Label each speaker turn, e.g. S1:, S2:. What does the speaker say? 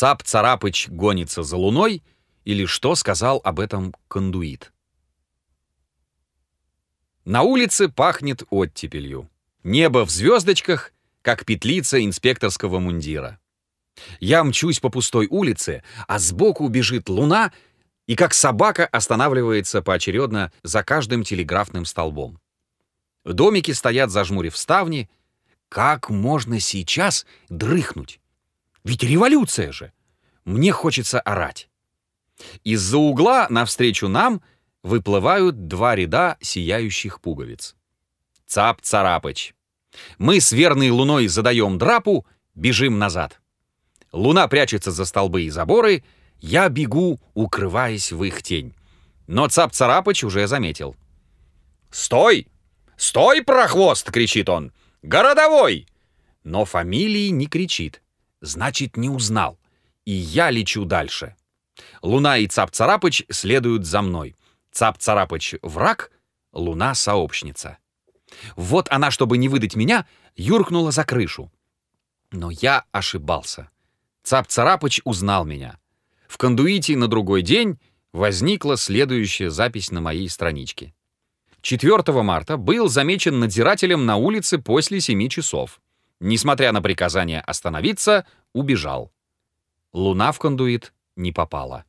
S1: Цап-Царапыч гонится за луной или что сказал об этом кондуит. На улице пахнет оттепелью. Небо в звездочках, как петлица инспекторского мундира. Я мчусь по пустой улице, а сбоку бежит луна и как собака останавливается поочередно за каждым телеграфным столбом. Домики стоят, зажмурив ставни. Как можно сейчас дрыхнуть? Ведь революция же! Мне хочется орать. Из-за угла навстречу нам выплывают два ряда сияющих пуговиц. Цап-царапыч. Мы с верной луной задаем драпу, бежим назад. Луна прячется за столбы и заборы, я бегу, укрываясь в их тень. Но Цап-царапыч уже заметил. «Стой! Стой, прохвост!» — кричит он. «Городовой!» Но фамилии не кричит. Значит, не узнал. И я лечу дальше. Луна и Цап-царапыч следуют за мной. Цап-царапыч — враг, Луна — сообщница. Вот она, чтобы не выдать меня, юркнула за крышу. Но я ошибался. Цап-царапыч узнал меня. В кондуите на другой день возникла следующая запись на моей страничке. 4 марта был замечен надзирателем на улице после 7 часов. Несмотря на приказание остановиться, убежал. Луна в кондуит не попала.